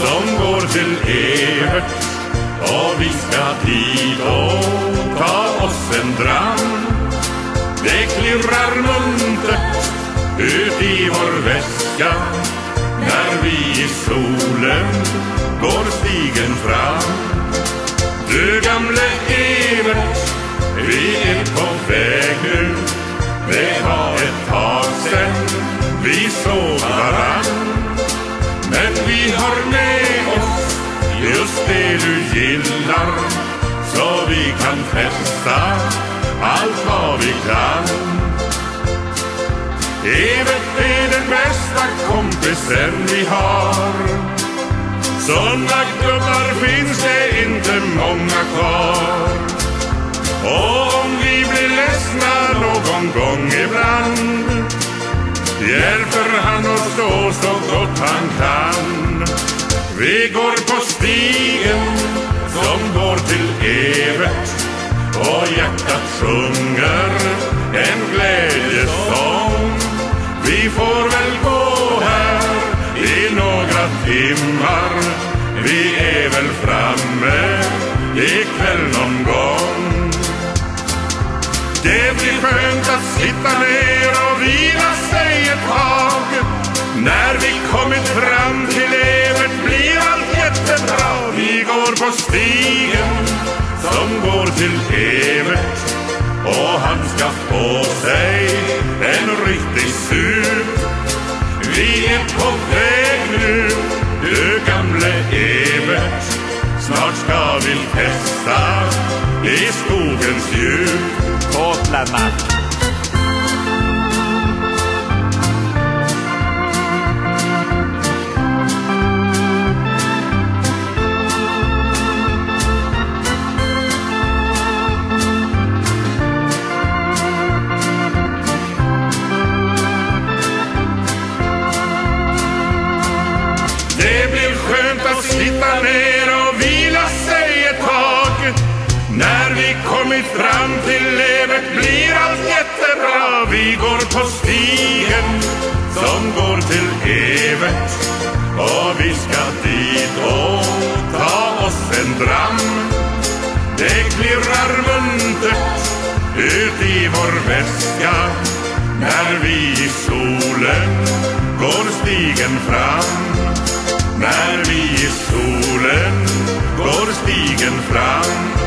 Som går till Evert och vi ska dit och ta oss en dram. Det klirrar muntert ut i vår väska när vi i solen går stigen fram. Du gamle Evert, vi är du gillar så vi kan festa allt vad vi kan. Evert är den bästa kompisen vi har. Såna gubbar finns det inte många kvar. Och om vi blir ledsna någon gång ibland hjälper han oss då så gott han kan. Vi går på timmar. Vi är väl framme ikväll någon gång. Det blir skönt att sitta ner och vila sig ett tag. När vi kommit fram till Evert blir allt jättebra. Vi går på stigen som går till Evert och han ska få sig en riktig sup. Vi är på väg nu, festa i skogens djup. Båtlännar. Det blir skönt att sitta ner kommit fram till levet blir allt jättebra. Vi går på stigen som går till hevet och vi ska dit och ta oss en dram. Det klirrar muntert ut i vår väska när vi i solen går stigen fram. När vi i solen går stigen fram